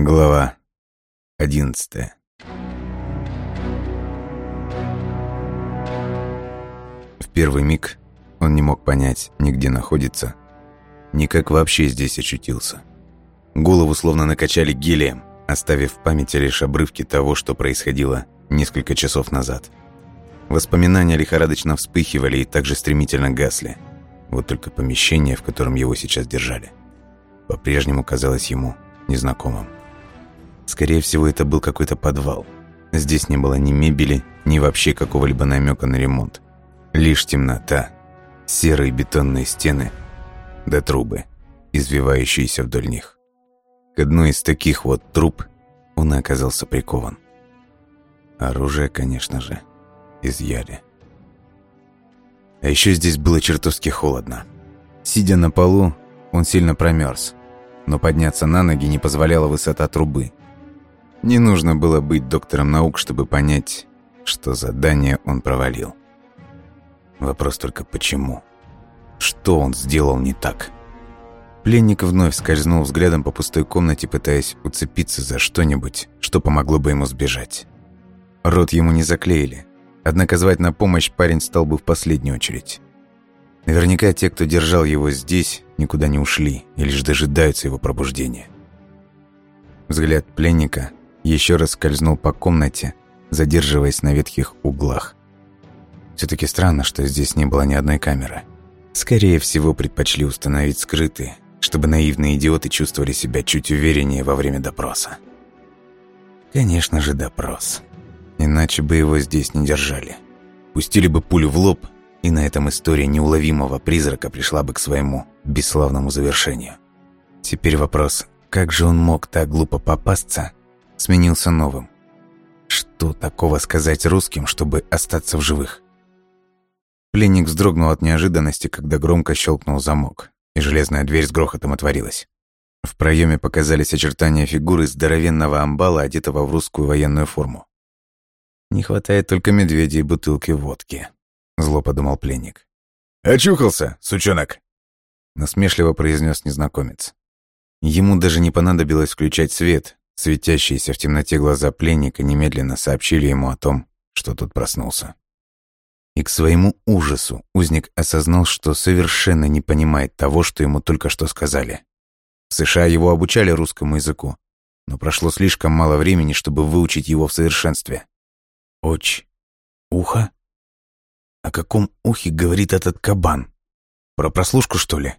Глава одиннадцатая В первый миг он не мог понять ни где находится, ни как вообще здесь очутился. Голову словно накачали гелием, оставив в памяти лишь обрывки того, что происходило несколько часов назад. Воспоминания лихорадочно вспыхивали и также стремительно гасли. Вот только помещение, в котором его сейчас держали, по-прежнему казалось ему незнакомым. Скорее всего, это был какой-то подвал. Здесь не было ни мебели, ни вообще какого-либо намека на ремонт. Лишь темнота, серые бетонные стены да трубы, извивающиеся вдоль них. К одной из таких вот труб он оказался прикован. Оружие, конечно же, изъяли. А еще здесь было чертовски холодно. Сидя на полу, он сильно промерз, но подняться на ноги не позволяла высота трубы. Не нужно было быть доктором наук, чтобы понять, что задание он провалил. Вопрос только почему? Что он сделал не так? Пленник вновь скользнул взглядом по пустой комнате, пытаясь уцепиться за что-нибудь, что помогло бы ему сбежать. Рот ему не заклеили, однако звать на помощь парень стал бы в последнюю очередь. Наверняка те, кто держал его здесь, никуда не ушли и лишь дожидаются его пробуждения. Взгляд пленника еще раз скользнул по комнате, задерживаясь на ветхих углах. Все-таки странно, что здесь не было ни одной камеры. Скорее всего, предпочли установить скрытые, чтобы наивные идиоты чувствовали себя чуть увереннее во время допроса. Конечно же, допрос. Иначе бы его здесь не держали. Пустили бы пулю в лоб, и на этом история неуловимого призрака пришла бы к своему бесславному завершению. Теперь вопрос, как же он мог так глупо попасться, сменился новым. Что такого сказать русским, чтобы остаться в живых? Пленник вздрогнул от неожиданности, когда громко щелкнул замок, и железная дверь с грохотом отворилась. В проеме показались очертания фигуры здоровенного амбала, одетого в русскую военную форму. «Не хватает только медведя и бутылки водки», — зло подумал пленник. «Очухался, сучонок!» — насмешливо произнес незнакомец. Ему даже не понадобилось включать свет, светящиеся в темноте глаза пленника немедленно сообщили ему о том, что тот проснулся. И к своему ужасу узник осознал, что совершенно не понимает того, что ему только что сказали. В США его обучали русскому языку, но прошло слишком мало времени, чтобы выучить его в совершенстве. Очь. Ухо? О каком ухе говорит этот кабан? Про прослушку, что ли?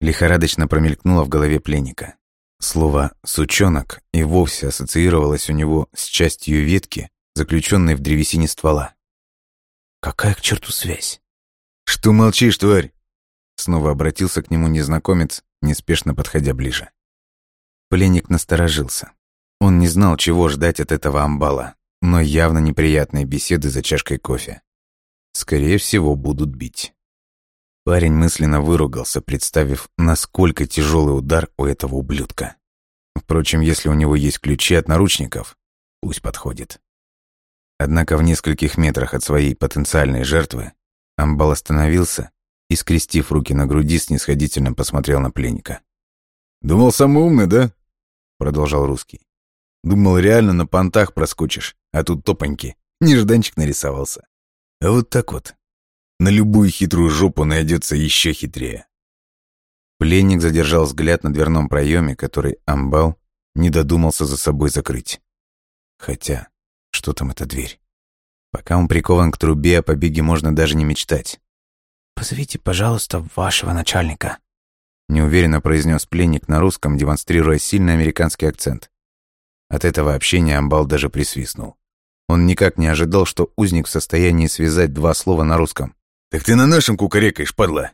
Лихорадочно промелькнуло в голове пленника. Слово «сучонок» и вовсе ассоциировалось у него с частью ветки, заключенной в древесине ствола. Какая к черту связь? Что молчишь, тварь? Снова обратился к нему незнакомец, неспешно подходя ближе. Пленник насторожился. Он не знал, чего ждать от этого амбала, но явно неприятные беседы за чашкой кофе. Скорее всего, будут бить. Парень мысленно выругался, представив, насколько тяжелый удар у этого ублюдка. Впрочем, если у него есть ключи от наручников, пусть подходит. Однако в нескольких метрах от своей потенциальной жертвы Амбал остановился и, скрестив руки на груди, снисходительно посмотрел на пленника. «Думал, самый умный, да?» — продолжал русский. «Думал, реально на понтах проскочишь, а тут топоньки. Нежданчик нарисовался. А вот так вот. На любую хитрую жопу найдется еще хитрее». Пленник задержал взгляд на дверном проеме, который Амбал не додумался за собой закрыть. Хотя, что там эта дверь? Пока он прикован к трубе, о побеге можно даже не мечтать. «Позовите, пожалуйста, вашего начальника», — неуверенно произнес пленник на русском, демонстрируя сильный американский акцент. От этого общения Амбал даже присвистнул. Он никак не ожидал, что узник в состоянии связать два слова на русском. «Так ты на нашем кукарекаешь, падла!»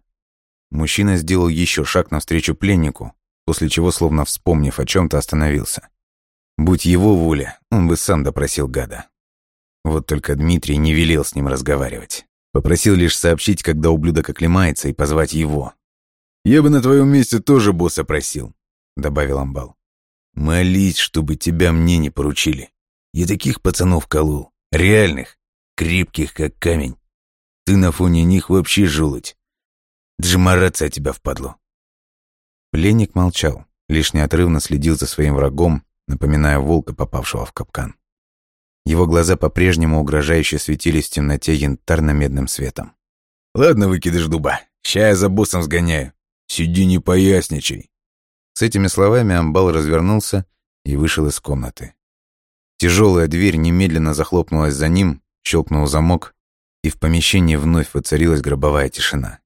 Мужчина сделал еще шаг навстречу пленнику, после чего, словно вспомнив о чем то остановился. Будь его воля, он бы сам допросил гада. Вот только Дмитрий не велел с ним разговаривать. Попросил лишь сообщить, когда ублюдок оклемается, и позвать его. «Я бы на твоем месте тоже босса просил», — добавил Амбал. «Молись, чтобы тебя мне не поручили. Я таких пацанов колол, реальных, крепких, как камень. Ты на фоне них вообще желудь. Даже мараться от тебя впадло». Пленник молчал, лишь неотрывно следил за своим врагом, напоминая волка, попавшего в капкан. Его глаза по-прежнему угрожающе светились в темноте янтарно-медным светом. «Ладно, выкидыш дуба, ща я за боссом сгоняю. Сиди не поясничай». С этими словами Амбал развернулся и вышел из комнаты. Тяжелая дверь немедленно захлопнулась за ним, щелкнул замок, и в помещении вновь воцарилась гробовая тишина.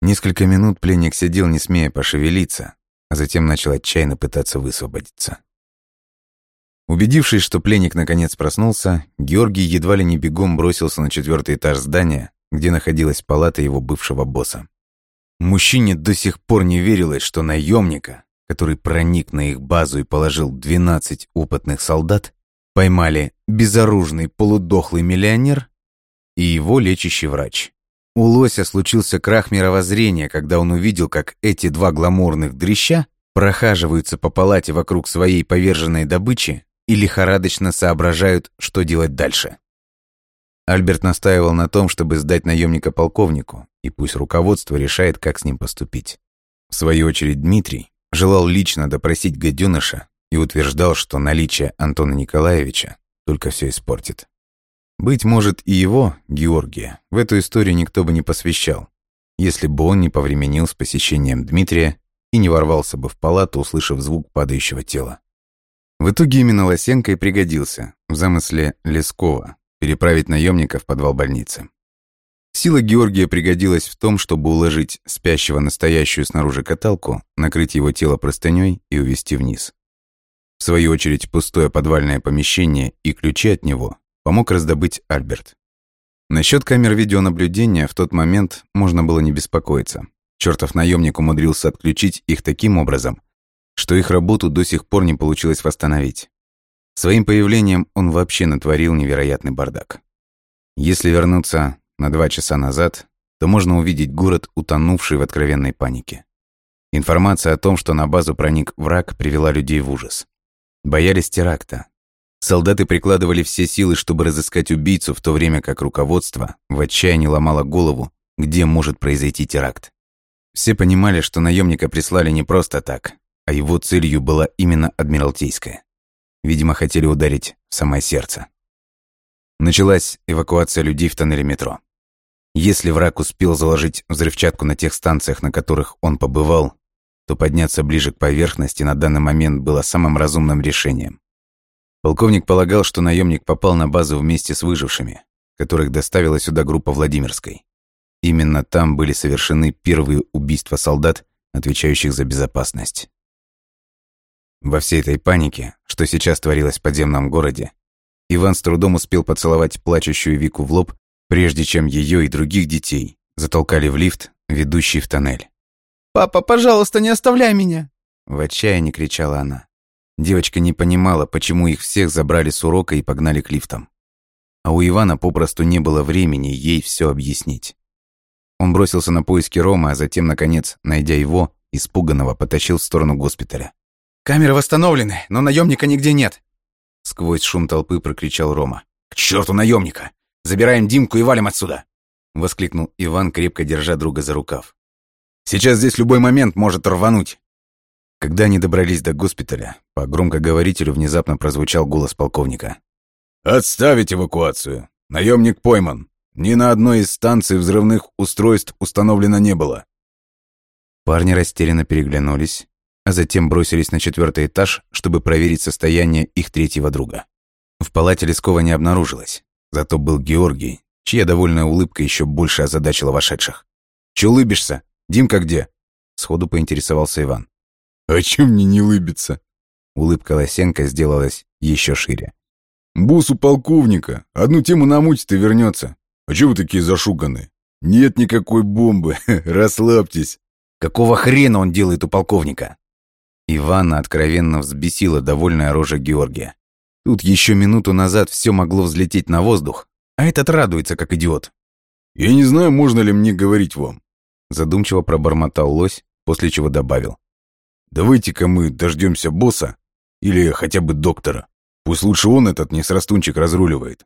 Несколько минут пленник сидел, не смея пошевелиться, а затем начал отчаянно пытаться высвободиться. Убедившись, что пленник наконец проснулся, Георгий едва ли не бегом бросился на четвертый этаж здания, где находилась палата его бывшего босса. Мужчине до сих пор не верилось, что наемника, который проник на их базу и положил 12 опытных солдат, поймали безоружный полудохлый миллионер и его лечащий врач. У Лося случился крах мировоззрения, когда он увидел, как эти два гламурных дрища прохаживаются по палате вокруг своей поверженной добычи и лихорадочно соображают, что делать дальше. Альберт настаивал на том, чтобы сдать наемника полковнику, и пусть руководство решает, как с ним поступить. В свою очередь Дмитрий желал лично допросить гаденыша и утверждал, что наличие Антона Николаевича только все испортит. Быть может, и его, Георгия, в эту историю никто бы не посвящал, если бы он не повременил с посещением Дмитрия и не ворвался бы в палату, услышав звук падающего тела. В итоге именно Лосенко и пригодился в замысле Лескова переправить наемника в подвал больницы. Сила Георгия пригодилась в том, чтобы уложить спящего настоящую снаружи каталку, накрыть его тело простыней и увести вниз. В свою очередь, пустое подвальное помещение и ключи от него помог раздобыть Альберт. Насчет камер видеонаблюдения в тот момент можно было не беспокоиться. Чертов наемник умудрился отключить их таким образом, что их работу до сих пор не получилось восстановить. Своим появлением он вообще натворил невероятный бардак. Если вернуться на два часа назад, то можно увидеть город, утонувший в откровенной панике. Информация о том, что на базу проник враг, привела людей в ужас. Боялись теракта. Солдаты прикладывали все силы, чтобы разыскать убийцу, в то время как руководство в отчаянии ломало голову, где может произойти теракт. Все понимали, что наемника прислали не просто так, а его целью была именно Адмиралтейская. Видимо, хотели ударить в самое сердце. Началась эвакуация людей в тоннеле метро. Если враг успел заложить взрывчатку на тех станциях, на которых он побывал, то подняться ближе к поверхности на данный момент было самым разумным решением. Полковник полагал, что наемник попал на базу вместе с выжившими, которых доставила сюда группа Владимирской. Именно там были совершены первые убийства солдат, отвечающих за безопасность. Во всей этой панике, что сейчас творилось в подземном городе, Иван с трудом успел поцеловать плачущую Вику в лоб, прежде чем ее и других детей затолкали в лифт, ведущий в тоннель. «Папа, пожалуйста, не оставляй меня!» В отчаянии кричала она. Девочка не понимала, почему их всех забрали с урока и погнали к лифтам. А у Ивана попросту не было времени ей все объяснить. Он бросился на поиски Рома, а затем, наконец, найдя его, испуганного, потащил в сторону госпиталя. «Камеры восстановлены, но наемника нигде нет!» Сквозь шум толпы прокричал Рома. «К черту наемника! Забираем Димку и валим отсюда!» Воскликнул Иван, крепко держа друга за рукав. «Сейчас здесь любой момент может рвануть!» Когда они добрались до госпиталя, по громкоговорителю внезапно прозвучал голос полковника. «Отставить эвакуацию! Наемник пойман! Ни на одной из станций взрывных устройств установлено не было!» Парни растерянно переглянулись, а затем бросились на четвертый этаж, чтобы проверить состояние их третьего друга. В палате Лескова не обнаружилось, зато был Георгий, чья довольная улыбка еще больше озадачила вошедших. «Че улыбишься? Димка где?» Сходу поинтересовался Иван. «А чем мне не улыбиться?» Улыбка Лосенко сделалась еще шире. «Босс у полковника. Одну тему намутит и вернется. А че вы такие зашуганные? Нет никакой бомбы. Расслабьтесь». «Какого хрена он делает у полковника?» Ивана откровенно взбесила довольная рожа Георгия. Тут еще минуту назад все могло взлететь на воздух, а этот радуется, как идиот. «Я не знаю, можно ли мне говорить вам», задумчиво пробормотал лось, после чего добавил. «Давайте-ка мы дождемся босса или хотя бы доктора. Пусть лучше он этот несрастунчик разруливает».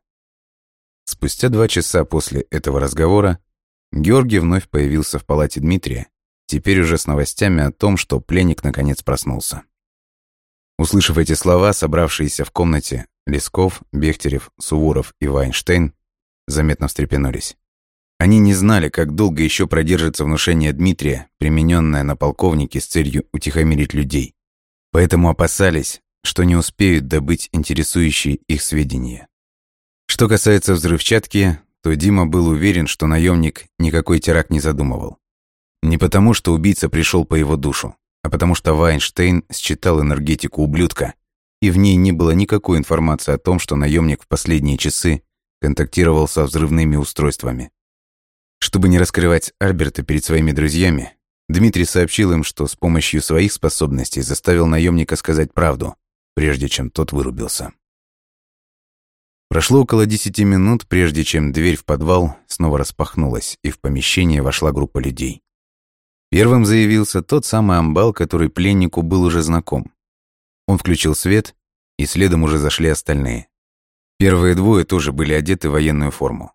Спустя два часа после этого разговора Георгий вновь появился в палате Дмитрия Теперь уже с новостями о том, что пленник наконец проснулся. Услышав эти слова, собравшиеся в комнате Лесков, Бехтерев, Суворов и Вайнштейн заметно встрепенулись. Они не знали, как долго еще продержится внушение Дмитрия, примененное на полковнике с целью утихомирить людей. Поэтому опасались, что не успеют добыть интересующие их сведения. Что касается взрывчатки, то Дима был уверен, что наемник никакой теракт не задумывал. Не потому, что убийца пришел по его душу, а потому что Вайнштейн считал энергетику ублюдка, и в ней не было никакой информации о том, что наемник в последние часы контактировал со взрывными устройствами. Чтобы не раскрывать Альберта перед своими друзьями, Дмитрий сообщил им, что с помощью своих способностей заставил наемника сказать правду, прежде чем тот вырубился. Прошло около десяти минут, прежде чем дверь в подвал снова распахнулась, и в помещение вошла группа людей. Первым заявился тот самый амбал, который пленнику был уже знаком. Он включил свет, и следом уже зашли остальные. Первые двое тоже были одеты в военную форму.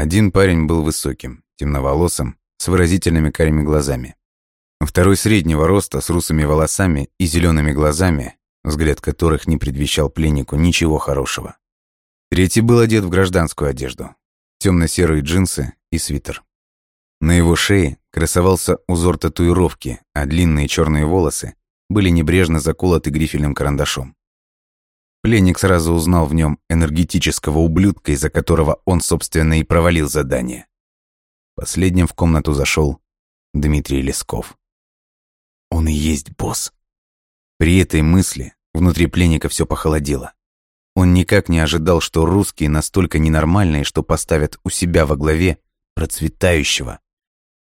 Один парень был высоким, темноволосым, с выразительными карими глазами. Второй среднего роста, с русыми волосами и зелеными глазами, взгляд которых не предвещал пленнику ничего хорошего. Третий был одет в гражданскую одежду, темно-серые джинсы и свитер. На его шее красовался узор татуировки, а длинные черные волосы были небрежно заколоты грифельным карандашом. Пленник сразу узнал в нем энергетического ублюдка, из-за которого он, собственно, и провалил задание. Последним в комнату зашел Дмитрий Лесков. Он и есть босс. При этой мысли внутри пленника все похолодело. Он никак не ожидал, что русские настолько ненормальные, что поставят у себя во главе процветающего,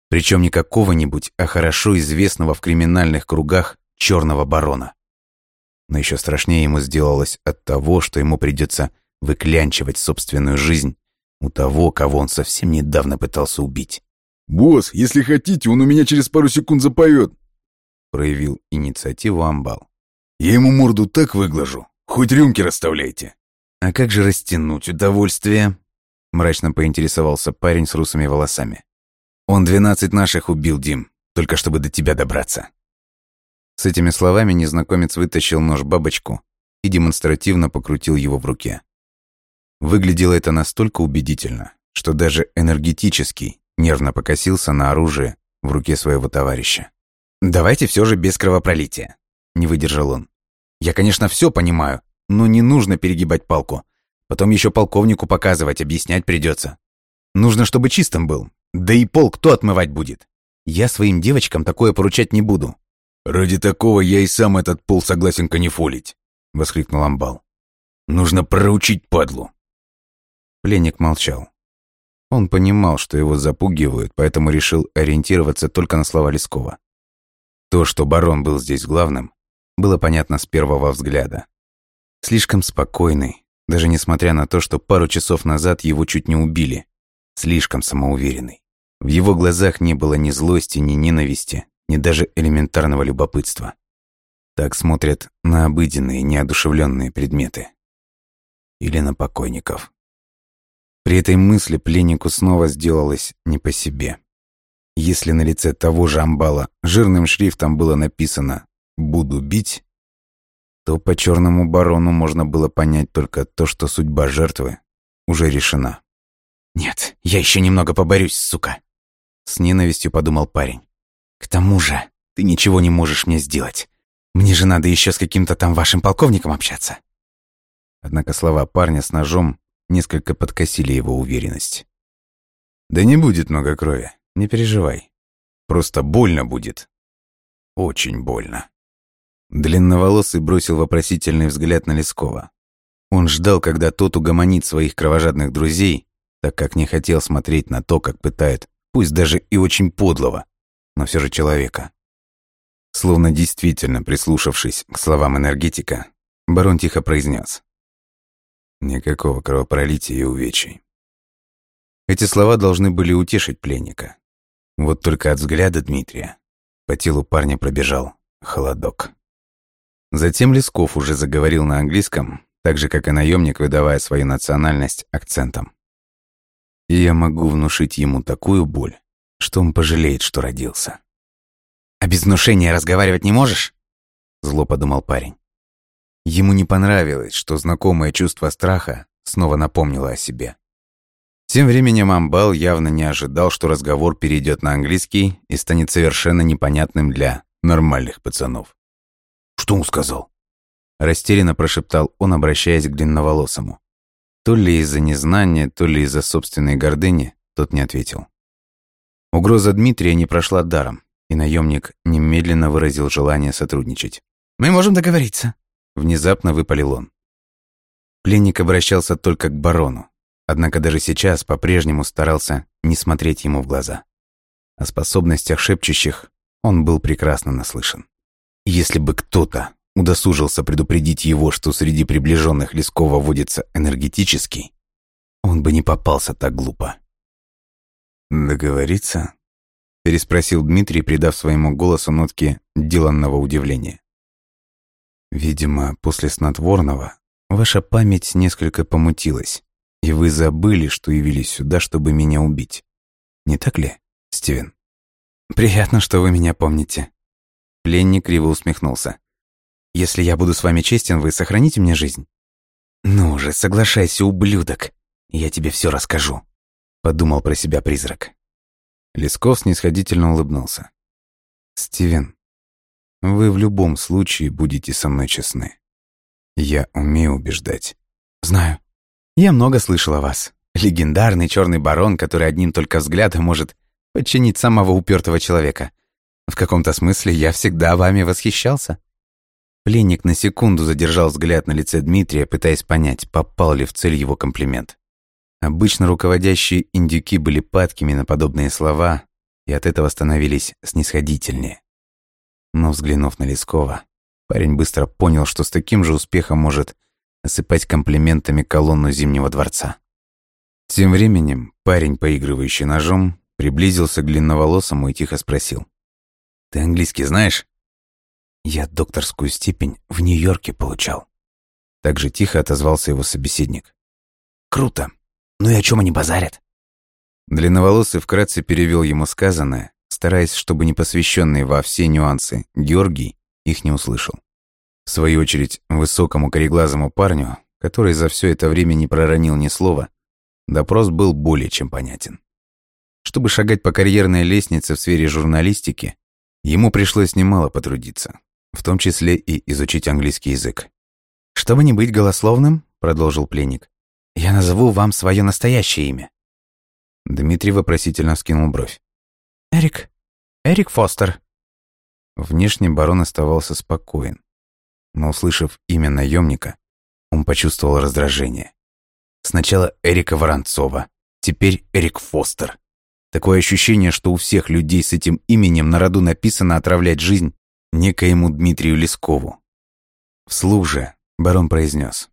причем не какого-нибудь, а хорошо известного в криминальных кругах черного барона. Но еще страшнее ему сделалось от того, что ему придется выклянчивать собственную жизнь у того, кого он совсем недавно пытался убить. «Босс, если хотите, он у меня через пару секунд запоет», проявил инициативу Амбал. «Я ему морду так выглажу, хоть рюмки расставляйте». «А как же растянуть удовольствие?» мрачно поинтересовался парень с русыми волосами. Он двенадцать наших убил, Дим, только чтобы до тебя добраться. С этими словами незнакомец вытащил нож-бабочку и демонстративно покрутил его в руке. Выглядело это настолько убедительно, что даже энергетический нервно покосился на оружие в руке своего товарища. «Давайте все же без кровопролития», — не выдержал он. «Я, конечно, все понимаю, но не нужно перегибать палку. Потом еще полковнику показывать, объяснять придется. Нужно, чтобы чистым был, да и пол кто отмывать будет? Я своим девочкам такое поручать не буду. Ради такого я и сам этот пол согласен канифолить, воскликнул Амбал. Нужно проучить падлу. Пленник молчал. Он понимал, что его запугивают, поэтому решил ориентироваться только на слова Лескова. То, что барон был здесь главным, было понятно с первого взгляда. Слишком спокойный, даже несмотря на то, что пару часов назад его чуть не убили. Слишком самоуверенный. В его глазах не было ни злости, ни ненависти, ни даже элементарного любопытства. Так смотрят на обыденные, неодушевленные предметы. Или на покойников. При этой мысли пленнику снова сделалось не по себе. Если на лице того же амбала жирным шрифтом было написано «Буду бить», то по черному барону можно было понять только то, что судьба жертвы уже решена. «Нет, я еще немного поборюсь, сука!» С ненавистью подумал парень. «К тому же, ты ничего не можешь мне сделать. Мне же надо еще с каким-то там вашим полковником общаться». Однако слова парня с ножом несколько подкосили его уверенность. «Да не будет много крови, не переживай. Просто больно будет. Очень больно». Длинноволосый бросил вопросительный взгляд на Лескова. Он ждал, когда тот угомонит своих кровожадных друзей, так как не хотел смотреть на то, как пытает, пусть даже и очень подлого, но все же человека. Словно действительно прислушавшись к словам энергетика, барон тихо произнес: «Никакого кровопролития и увечий». Эти слова должны были утешить пленника. Вот только от взгляда Дмитрия по телу парня пробежал холодок. Затем Лесков уже заговорил на английском, так же, как и наемник, выдавая свою национальность акцентом. Я могу внушить ему такую боль, что он пожалеет, что родился. «А без внушения разговаривать не можешь?» Зло подумал парень. Ему не понравилось, что знакомое чувство страха снова напомнило о себе. Тем временем Амбал явно не ожидал, что разговор перейдет на английский и станет совершенно непонятным для нормальных пацанов. Что он сказал? Растерянно прошептал он, обращаясь к длинноволосому. То ли из-за незнания, то ли из-за собственной гордыни, тот не ответил. Угроза Дмитрия не прошла даром, и наемник немедленно выразил желание сотрудничать. «Мы можем договориться», — внезапно выпалил он. Пленник обращался только к барону, однако даже сейчас по-прежнему старался не смотреть ему в глаза. О способностях шепчущих он был прекрасно наслышан. Если бы кто-то удосужился предупредить его, что среди приближенных Лескова водится энергетический, он бы не попался так глупо. «Договориться?» — переспросил Дмитрий, придав своему голосу нотки деланного удивления. «Видимо, после снотворного ваша память несколько помутилась, и вы забыли, что явились сюда, чтобы меня убить. Не так ли, Стивен?» «Приятно, что вы меня помните». Пленник криво усмехнулся. «Если я буду с вами честен, вы сохраните мне жизнь?» «Ну же, соглашайся, ублюдок, я тебе все расскажу», — подумал про себя призрак. Лесков снисходительно улыбнулся. «Стивен, вы в любом случае будете со мной честны. Я умею убеждать». «Знаю. Я много слышал о вас. Легендарный черный барон, который одним только взглядом может подчинить самого упертого человека. В каком-то смысле я всегда вами восхищался». Пленник на секунду задержал взгляд на лице Дмитрия, пытаясь понять, попал ли в цель его комплимент. Обычно руководящие индюки были падкими на подобные слова и от этого становились снисходительнее. Но взглянув на Лескова, парень быстро понял, что с таким же успехом может осыпать комплиментами колонну Зимнего дворца. Тем временем парень, поигрывающий ножом, приблизился к длинноволосому и тихо спросил. «Ты английский знаешь?» «Я докторскую степень в Нью-Йорке получал». Так же тихо отозвался его собеседник. «Круто. Ну и о чем они базарят?» Длинноволосый вкратце перевел ему сказанное, стараясь, чтобы непосвященный во все нюансы Георгий их не услышал. В свою очередь, высокому кореглазому парню, который за все это время не проронил ни слова, допрос был более чем понятен. Чтобы шагать по карьерной лестнице в сфере журналистики, ему пришлось немало потрудиться, в том числе и изучить английский язык. «Чтобы не быть голословным», — продолжил пленник, — «я назову вам свое настоящее имя». Дмитрий вопросительно вскинул бровь. «Эрик. Эрик Фостер». Внешне барон оставался спокоен, но, услышав имя наемника, он почувствовал раздражение. Сначала Эрика Воронцова, теперь Эрик Фостер. Такое ощущение, что у всех людей с этим именем на роду написано отравлять жизнь некоему Дмитрию Лескову. Вслух же барон произнес.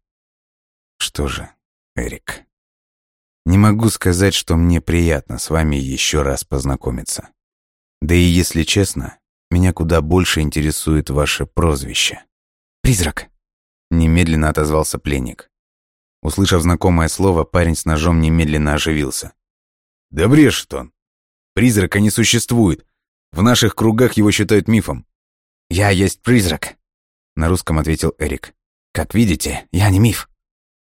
«Что же, Эрик, не могу сказать, что мне приятно с вами еще раз познакомиться. Да и если честно, меня куда больше интересует ваше прозвище». «Призрак», — немедленно отозвался пленник. Услышав знакомое слово, парень с ножом немедленно оживился. Да брешет он. Призрака не существует. В наших кругах его считают мифом. «Я есть призрак», — на русском ответил Эрик. «Как видите, я не миф».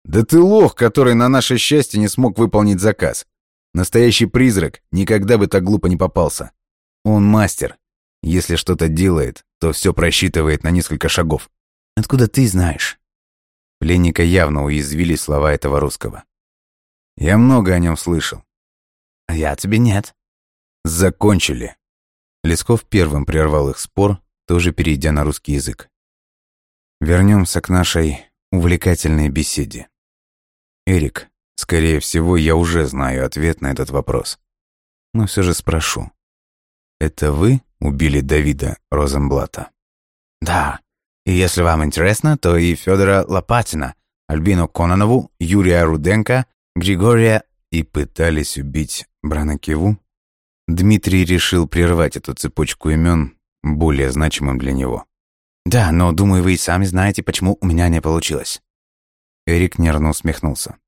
«Да ты лох, который на наше счастье не смог выполнить заказ. Настоящий призрак никогда бы так глупо не попался. Он мастер. Если что-то делает, то все просчитывает на несколько шагов». «Откуда ты знаешь?» Пленника явно уязвили слова этого русского. «Я много о нем слышал. А я тебе нет. Закончили. Лесков первым прервал их спор, тоже перейдя на русский язык. Вернемся к нашей увлекательной беседе. Эрик, скорее всего, я уже знаю ответ на этот вопрос. Но все же спрошу. Это вы убили Давида Розенблата? Да. И если вам интересно, то и Федора Лопатина, Альбину Кононову, Юрия Руденко, Григория и пытались убить Бранакеву, Дмитрий решил прервать эту цепочку имен более значимым для него. «Да, но, думаю, вы и сами знаете, почему у меня не получилось». Эрик нервно усмехнулся.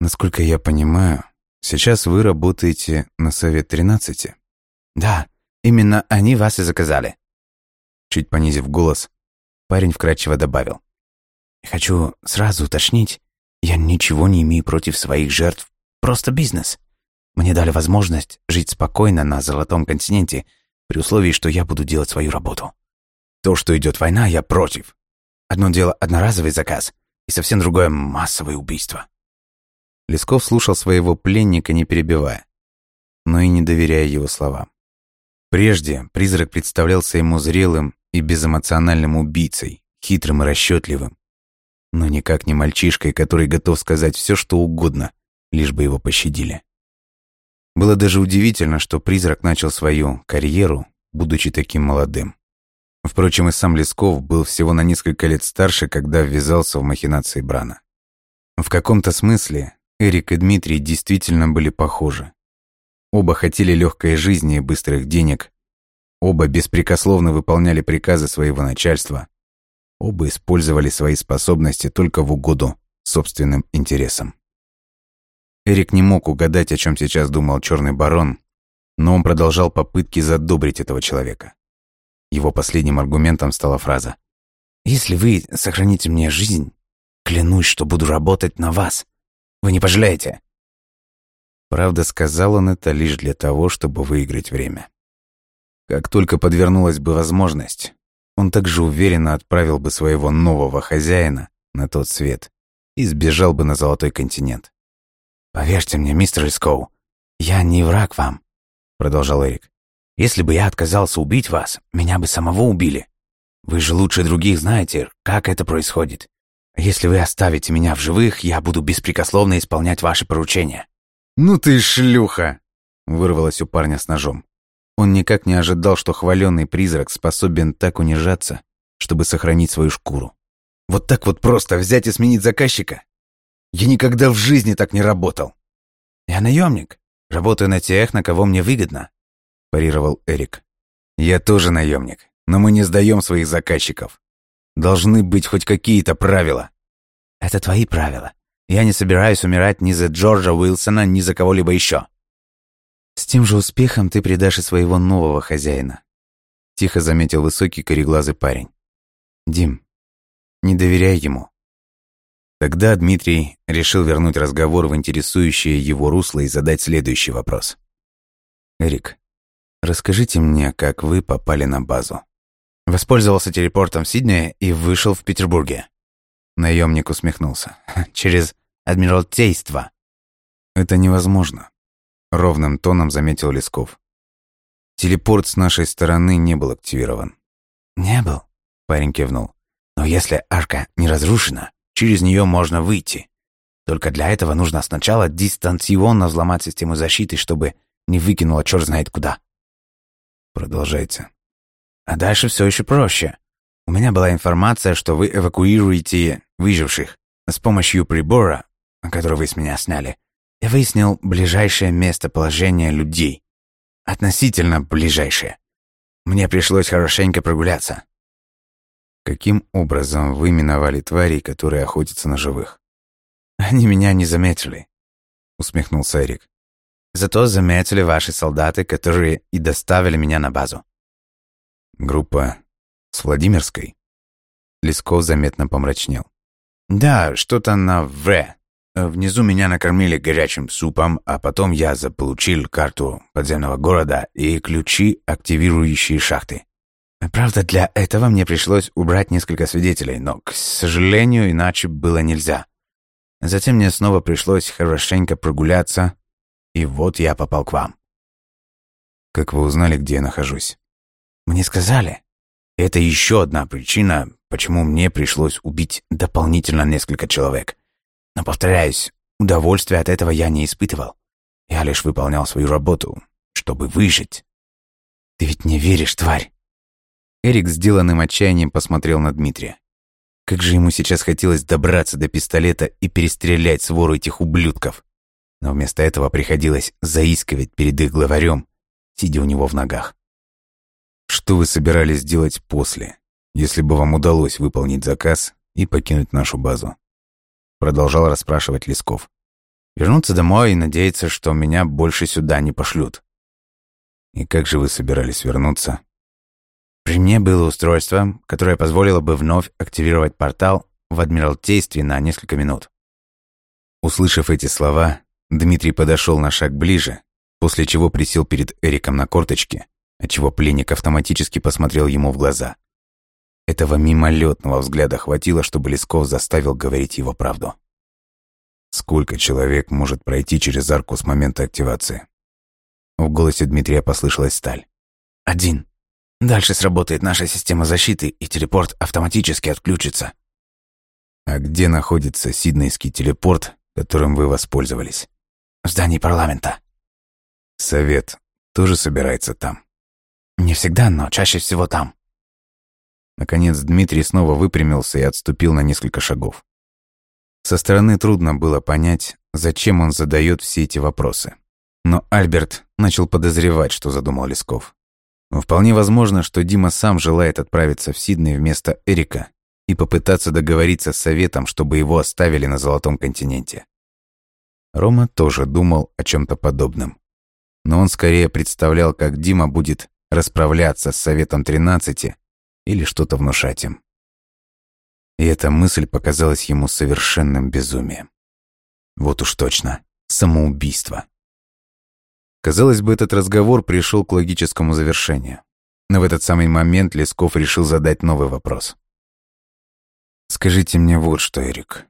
«Насколько я понимаю, сейчас вы работаете на Совет 13?» «Да, именно они вас и заказали». Чуть понизив голос, парень вкратчиво добавил. Хочу сразу уточнить, я ничего не имею против своих жертв, просто бизнес. Мне дали возможность жить спокойно на Золотом континенте, при условии, что я буду делать свою работу. То, что идет война, я против. Одно дело одноразовый заказ, и совсем другое массовое убийство. Лесков слушал своего пленника, не перебивая, но и не доверяя его словам. Прежде призрак представлялся ему зрелым и безэмоциональным убийцей, хитрым и расчетливым, но никак не мальчишкой, который готов сказать все, что угодно, лишь бы его пощадили. Было даже удивительно, что призрак начал свою карьеру, будучи таким молодым. Впрочем, и сам Лесков был всего на несколько лет старше, когда ввязался в махинации Брана. В каком-то смысле Эрик и Дмитрий действительно были похожи. Оба хотели легкой жизни и быстрых денег. Оба беспрекословно выполняли приказы своего начальства. Оба использовали свои способности только в угоду собственным интересам. Эрик не мог угадать, о чем сейчас думал черный барон, но он продолжал попытки задобрить этого человека. Его последним аргументом стала фраза «Если вы сохраните мне жизнь, клянусь, что буду работать на вас. Вы не пожалеете». Правда, сказал он это лишь для того, чтобы выиграть время. Как только подвернулась бы возможность, он также уверенно отправил бы своего нового хозяина на тот свет и сбежал бы на Золотой континент. «Поверьте мне, мистер Искоу, я не враг вам», — продолжал Эрик. «Если бы я отказался убить вас, меня бы самого убили. Вы же лучше других знаете, как это происходит. Если вы оставите меня в живых, я буду беспрекословно исполнять ваши поручения». «Ну ты шлюха!» — вырвалось у парня с ножом. Он никак не ожидал, что хваленный призрак способен так унижаться, чтобы сохранить свою шкуру. «Вот так вот просто взять и сменить заказчика? Я никогда в жизни так не работал. Я наемник. Работаю на тех, на кого мне выгодно, парировал Эрик. Я тоже наемник, но мы не сдаем своих заказчиков. Должны быть хоть какие-то правила. Это твои правила. Я не собираюсь умирать ни за Джорджа Уилсона, ни за кого-либо еще. С тем же успехом ты предашь и своего нового хозяина. Тихо заметил высокий кореглазый парень. Дим, не доверяй ему. Тогда Дмитрий решил вернуть разговор в интересующее его русло и задать следующий вопрос. «Эрик, расскажите мне, как вы попали на базу?» Воспользовался телепортом в Сиднее и вышел в Петербурге. Наемник усмехнулся. «Через Адмиралтейство». «Это невозможно», — ровным тоном заметил Лесков. «Телепорт с нашей стороны не был активирован». «Не был», — парень кивнул. «Но если арка не разрушена, Через нее можно выйти. Только для этого нужно сначала дистанционно взломать систему защиты, чтобы не выкинуло черт знает куда. Продолжайте. А дальше все еще проще. У меня была информация, что вы эвакуируете выживших. С помощью прибора, который вы с меня сняли, я выяснил ближайшее местоположение людей. Относительно ближайшее. Мне пришлось хорошенько прогуляться. Каким образом вы миновали тварей, которые охотятся на живых? Они меня не заметили, усмехнулся Эрик. Зато заметили ваши солдаты, которые и доставили меня на базу. Группа с Владимирской? Лесков заметно помрачнел. Да, что-то на «В». Внизу меня накормили горячим супом, а потом я заполучил карту подземного города и ключи, активирующие шахты. Правда, для этого мне пришлось убрать несколько свидетелей, но, к сожалению, иначе было нельзя. Затем мне снова пришлось хорошенько прогуляться, и вот я попал к вам. Как вы узнали, где я нахожусь? Мне сказали. Это еще одна причина, почему мне пришлось убить дополнительно несколько человек. Но, повторяюсь, удовольствия от этого я не испытывал. Я лишь выполнял свою работу, чтобы выжить. Ты ведь не веришь, тварь? Эрик сделанным отчаянием посмотрел на Дмитрия. Как же ему сейчас хотелось добраться до пистолета и перестрелять свору этих ублюдков. Но вместо этого приходилось заискивать перед их главарем, сидя у него в ногах. «Что вы собирались делать после, если бы вам удалось выполнить заказ и покинуть нашу базу?» Продолжал расспрашивать Лесков. «Вернуться домой и надеяться, что меня больше сюда не пошлют». «И как же вы собирались вернуться?» При мне было устройство, которое позволило бы вновь активировать портал в Адмиралтействе на несколько минут». Услышав эти слова, Дмитрий подошел на шаг ближе, после чего присел перед Эриком на корточке, отчего пленник автоматически посмотрел ему в глаза. Этого мимолетного взгляда хватило, чтобы Лесков заставил говорить его правду. Сколько человек может пройти через арку с момента активации? В голосе Дмитрия послышалась сталь. «Один. Дальше сработает наша система защиты, и телепорт автоматически отключится». «А где находится Сиднейский телепорт, которым вы воспользовались?» «В здании парламента». «Совет тоже собирается там?» «Не всегда, но чаще всего там». Наконец Дмитрий снова выпрямился и отступил на несколько шагов. Со стороны трудно было понять, зачем он задает все эти вопросы. Но Альберт начал подозревать, что задумал Лесков. Вполне возможно, что Дима сам желает отправиться в Сидней вместо Эрика и попытаться договориться с Советом, чтобы его оставили на Золотом континенте. Рома тоже думал о чем то подобном. Но он скорее представлял, как Дима будет расправляться с Советом 13 или что-то внушать им. И эта мысль показалась ему совершенным безумием. Вот уж точно, самоубийство. Казалось бы, этот разговор пришел к логическому завершению. Но в этот самый момент Лесков решил задать новый вопрос. «Скажите мне вот что, Эрик.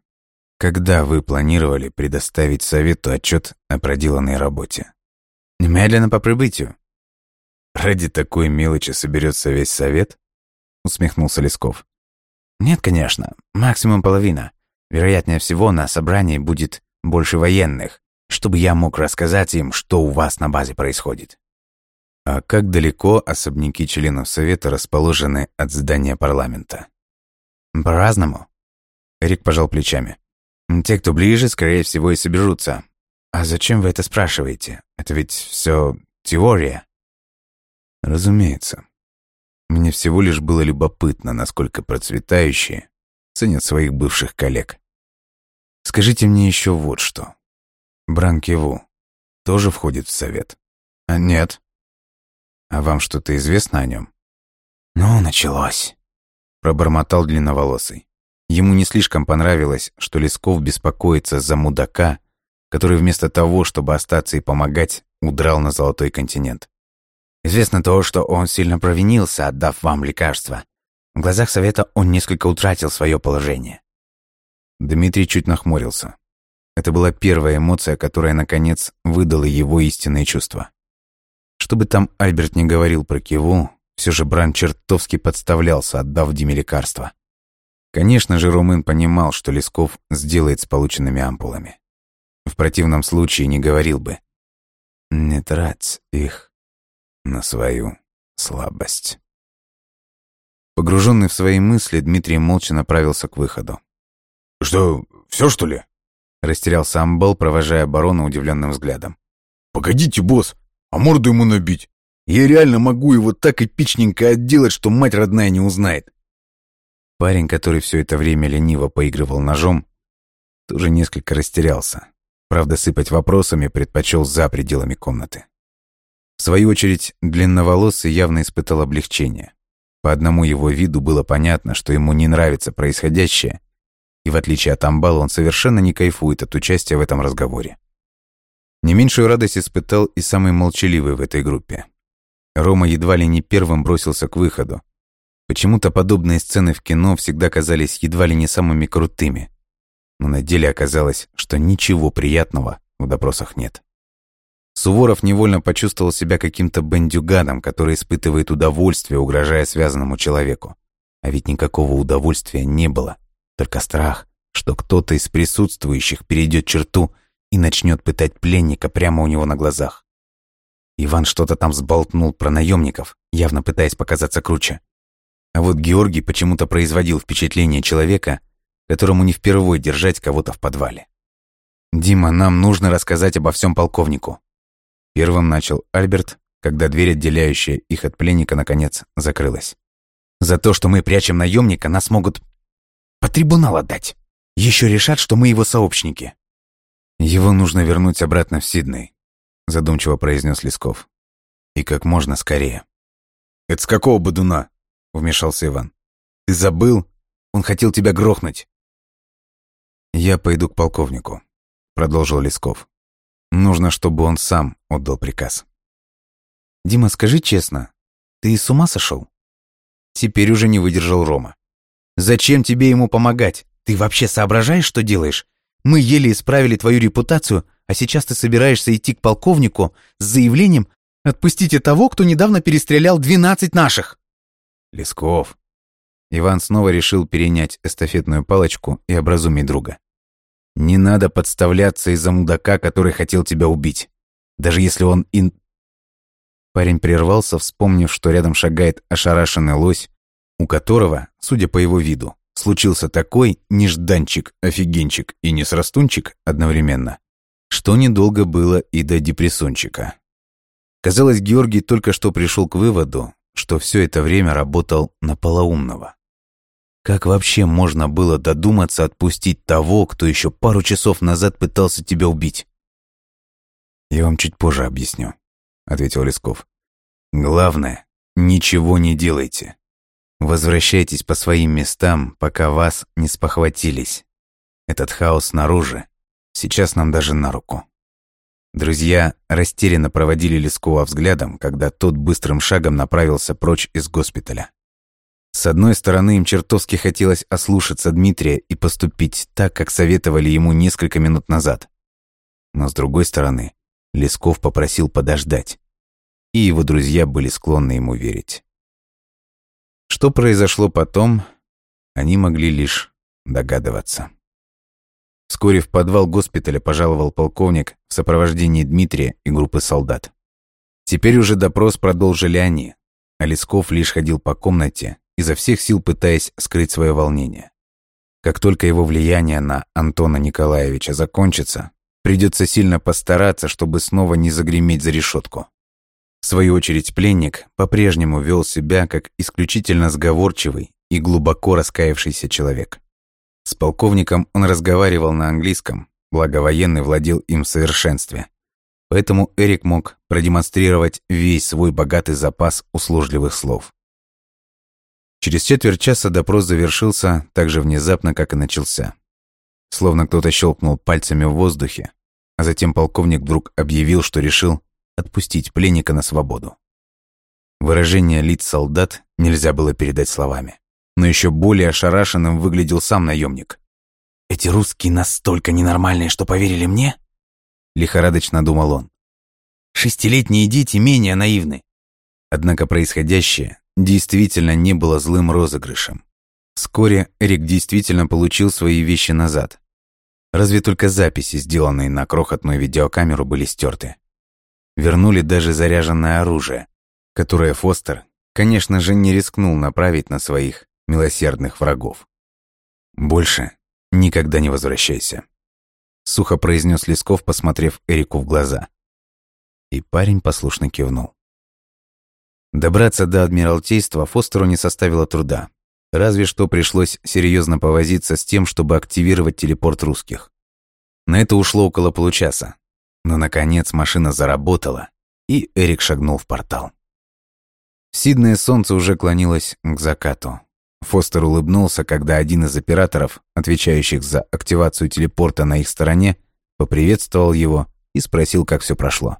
Когда вы планировали предоставить совету отчет о проделанной работе?» «Немедленно по прибытию». «Ради такой мелочи соберется весь совет?» усмехнулся Лесков. «Нет, конечно. Максимум половина. Вероятнее всего, на собрании будет больше военных, чтобы я мог рассказать им, что у вас на базе происходит. А как далеко особняки членов Совета расположены от здания парламента? По-разному. Эрик пожал плечами. Те, кто ближе, скорее всего, и соберутся. А зачем вы это спрашиваете? Это ведь все теория. Разумеется. Мне всего лишь было любопытно, насколько процветающие ценят своих бывших коллег. Скажите мне еще вот что. Бранкеву тоже входит в совет? А нет. А вам что-то известно о нем? Ну, началось. Пробормотал длинноволосый. Ему не слишком понравилось, что Лесков беспокоится за мудака, который вместо того, чтобы остаться и помогать, удрал на Золотой континент. Известно то, что он сильно провинился, отдав вам лекарство. В глазах совета он несколько утратил свое положение. Дмитрий чуть нахмурился. Это была первая эмоция, которая, наконец, выдала его истинные чувства. Что бы там Альберт не говорил про Киву, все же Бран чертовски подставлялся, отдав Диме лекарство. Конечно же, Румын понимал, что Лесков сделает с полученными ампулами. В противном случае не говорил бы «Не трать их на свою слабость». Погруженный в свои мысли, Дмитрий молча направился к выходу. «Что, все что ли?» Растерялся Амбал, провожая барона удивленным взглядом. «Погодите, босс, а морду ему набить? Я реально могу его так эпичненько отделать, что мать родная не узнает». Парень, который все это время лениво поигрывал ножом, тоже несколько растерялся. Правда, сыпать вопросами предпочел за пределами комнаты. В свою очередь, длинноволосый явно испытал облегчение. По одному его виду было понятно, что ему не нравится происходящее, и в отличие от Амбала он совершенно не кайфует от участия в этом разговоре. Не меньшую радость испытал и самый молчаливый в этой группе. Рома едва ли не первым бросился к выходу. Почему-то подобные сцены в кино всегда казались едва ли не самыми крутыми. Но на деле оказалось, что ничего приятного в допросах нет. Суворов невольно почувствовал себя каким-то бандюганом, который испытывает удовольствие, угрожая связанному человеку. А ведь никакого удовольствия не было. Только страх, что кто-то из присутствующих перейдет черту и начнет пытать пленника прямо у него на глазах. Иван что-то там сболтнул про наемников, явно пытаясь показаться круче. А вот Георгий почему-то производил впечатление человека, которому не впервые держать кого-то в подвале. «Дима, нам нужно рассказать обо всем полковнику». Первым начал Альберт, когда дверь, отделяющая их от пленника, наконец закрылась. «За то, что мы прячем наемника, нас могут по трибунал отдать. Еще решат, что мы его сообщники. Его нужно вернуть обратно в Сидней, задумчиво произнес Лесков. И как можно скорее. Это с какого бодуна? Вмешался Иван. Ты забыл? Он хотел тебя грохнуть. «Я пойду к полковнику», — продолжил Лесков. «Нужно, чтобы он сам отдал приказ». «Дима, скажи честно, ты с ума сошел?» Теперь уже не выдержал Рома. «Зачем тебе ему помогать? Ты вообще соображаешь, что делаешь? Мы еле исправили твою репутацию, а сейчас ты собираешься идти к полковнику с заявлением «Отпустите того, кто недавно перестрелял 12 наших!» «Лесков!» Иван снова решил перенять эстафетную палочку и образумить друга. «Не надо подставляться из-за мудака, который хотел тебя убить. Даже если он ин...» Парень прервался, вспомнив, что рядом шагает ошарашенный лось, у которого, судя по его виду, случился такой нежданчик, офигенчик и несрастунчик одновременно, что недолго было и до депрессунчика. Казалось, Георгий только что пришел к выводу, что все это время работал на полоумного. Как вообще можно было додуматься отпустить того, кто еще пару часов назад пытался тебя убить? «Я вам чуть позже объясню», — ответил Лесков. «Главное, ничего не делайте. Возвращайтесь по своим местам, пока вас не спохватились. Этот хаос снаружи сейчас нам даже на руку. Друзья растерянно проводили Лескова взглядом, когда тот быстрым шагом направился прочь из госпиталя. С одной стороны, им чертовски хотелось ослушаться Дмитрия и поступить так, как советовали ему несколько минут назад. Но с другой стороны, Лесков попросил подождать, и его друзья были склонны ему верить. Что произошло потом, они могли лишь догадываться. Вскоре в подвал госпиталя пожаловал полковник в сопровождении Дмитрия и группы солдат. Теперь уже допрос продолжили они, а Лесков лишь ходил по комнате, изо всех сил пытаясь скрыть свое волнение. Как только его влияние на Антона Николаевича закончится, придется сильно постараться, чтобы снова не загреметь за решетку. В свою очередь пленник по-прежнему вел себя как исключительно сговорчивый и глубоко раскаявшийся человек. С полковником он разговаривал на английском, благо военный владел им в совершенстве. Поэтому Эрик мог продемонстрировать весь свой богатый запас услужливых слов. Через четверть часа допрос завершился так же внезапно, как и начался. Словно кто-то щелкнул пальцами в воздухе, а затем полковник вдруг объявил, что решил отпустить пленника на свободу. Выражение лиц солдат нельзя было передать словами. Но еще более ошарашенным выглядел сам наемник. «Эти русские настолько ненормальные, что поверили мне?» Лихорадочно думал он. «Шестилетние дети менее наивны». Однако происходящее действительно не было злым розыгрышем. Вскоре Эрик действительно получил свои вещи назад. Разве только записи, сделанные на крохотную видеокамеру, были стерты вернули даже заряженное оружие, которое Фостер, конечно же, не рискнул направить на своих милосердных врагов. «Больше никогда не возвращайся», — сухо произнес Лесков, посмотрев Эрику в глаза. И парень послушно кивнул. Добраться до Адмиралтейства Фостеру не составило труда. Разве что пришлось серьезно повозиться с тем, чтобы активировать телепорт русских. На это ушло около получаса, но, наконец, машина заработала, и Эрик шагнул в портал. Сидное солнце уже клонилось к закату. Фостер улыбнулся, когда один из операторов, отвечающих за активацию телепорта на их стороне, поприветствовал его и спросил, как все прошло.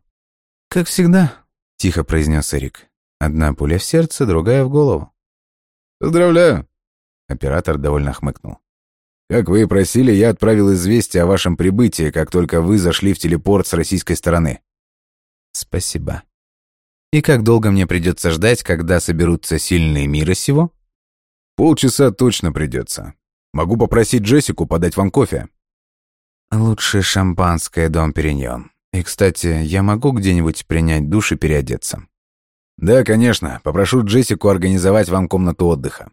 «Как всегда», — тихо произнес Эрик. «Одна пуля в сердце, другая в голову». «Поздравляю!» Оператор довольно хмыкнул. Как вы и просили, я отправил известие о вашем прибытии, как только вы зашли в телепорт с российской стороны. Спасибо. И как долго мне придется ждать, когда соберутся сильные мира сего? Полчаса точно придется. Могу попросить Джессику подать вам кофе. Лучше шампанское, дом Периньон. И, кстати, я могу где-нибудь принять душ и переодеться? Да, конечно. Попрошу Джессику организовать вам комнату отдыха.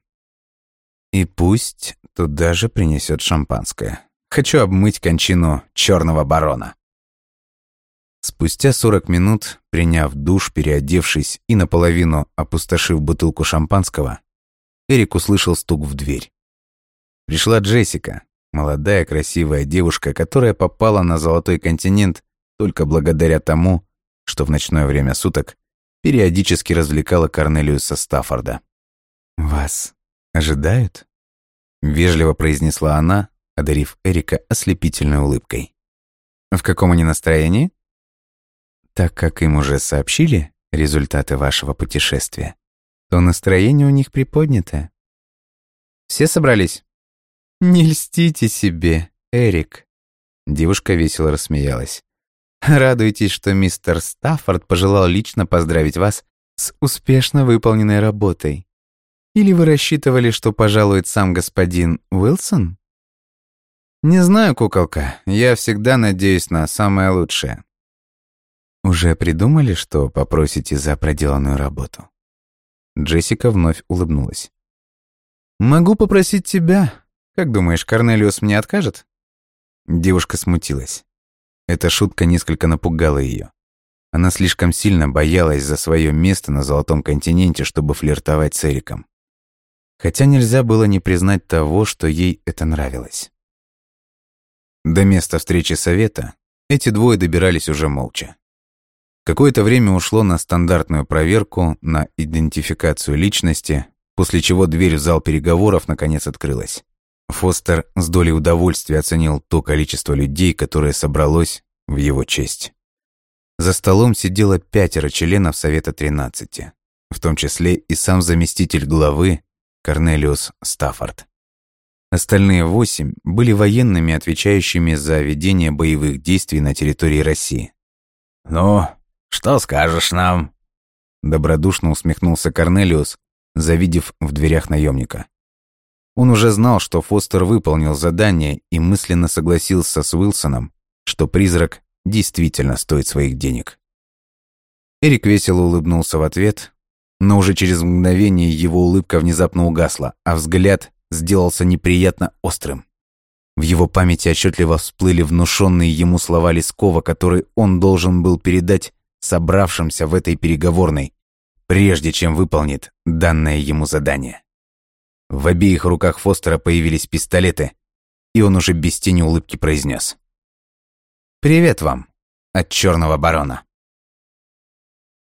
И пусть туда же принесет шампанское. Хочу обмыть кончину черного барона. Спустя 40 минут, приняв душ, переодевшись и наполовину опустошив бутылку шампанского, Эрик услышал стук в дверь. Пришла Джессика, молодая красивая девушка, которая попала на Золотой континент только благодаря тому, что в ночное время суток периодически развлекала Корнелиуса Стаффорда. «Вас ожидают?» Вежливо произнесла она, одарив Эрика ослепительной улыбкой. «В каком они настроении?» «Так как им уже сообщили результаты вашего путешествия, то настроение у них приподнятое. Все собрались?» «Не льстите себе, Эрик!» Девушка весело рассмеялась. «Радуйтесь, что мистер Стаффорд пожелал лично поздравить вас с успешно выполненной работой. Или вы рассчитывали, что пожалует сам господин Уилсон?» «Не знаю, куколка. Я всегда надеюсь на самое лучшее». «Уже придумали, что попросите за проделанную работу?» Джессика вновь улыбнулась. «Могу попросить тебя. Как думаешь, Корнелиус мне откажет?» Девушка смутилась. Эта шутка несколько напугала ее. Она слишком сильно боялась за свое место на Золотом континенте, чтобы флиртовать с Эриком. Хотя нельзя было не признать того, что ей это нравилось. До места встречи совета эти двое добирались уже молча. Какое-то время ушло на стандартную проверку, на идентификацию личности, после чего дверь в зал переговоров наконец открылась. Фостер с долей удовольствия оценил то количество людей, которое собралось в его честь. За столом сидело пятеро членов Совета 13, в том числе и сам заместитель главы Корнелиус Стаффорд. Остальные восемь были военными, отвечающими за ведение боевых действий на территории России. «Ну, что скажешь нам?» Добродушно усмехнулся Корнелиус, завидев в дверях наемника. Он уже знал, что Фостер выполнил задание и мысленно согласился с Уилсоном, что призрак действительно стоит своих денег. Эрик весело улыбнулся в ответ, но уже через мгновение его улыбка внезапно угасла, а взгляд сделался неприятно острым. В его памяти отчетливо всплыли внушенные ему слова Лескова, которые он должен был передать собравшимся в этой переговорной, прежде чем выполнит данное ему задание. В обеих руках Фостера появились пистолеты, и он уже без тени улыбки произнес. «Привет вам от Черного Барона».